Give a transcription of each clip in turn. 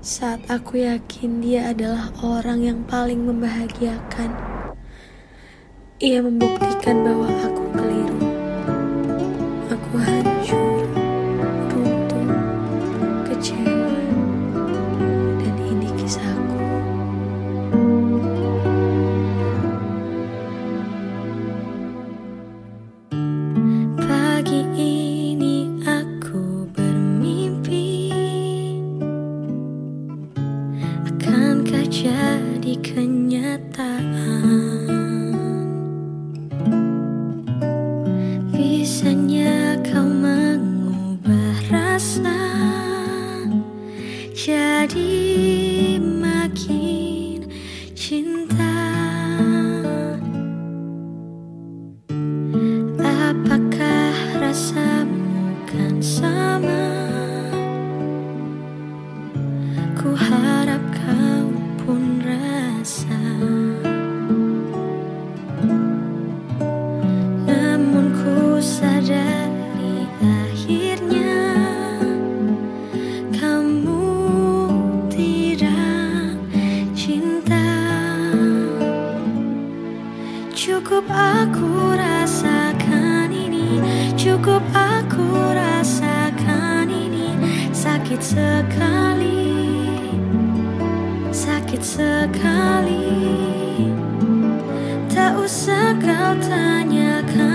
saat aku yakin dia adalah orang yang paling membahagiakan. Ia membuktikan bahwa aku Jadi kenyataan. Bisanya kau mengubah rasa Jadi makin cinta. aku rasakan ini. Cukup aku rasakan ini. Sakit sekali. Sakit sekali. Tak usah kau tanyakan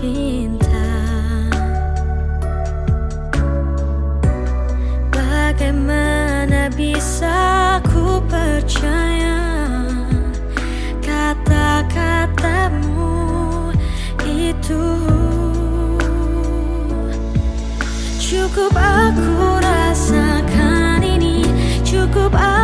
cinta. Bagaimana bisa ku percaya Kata-katamu itu? Cukup aku rasakan ini Cukup aku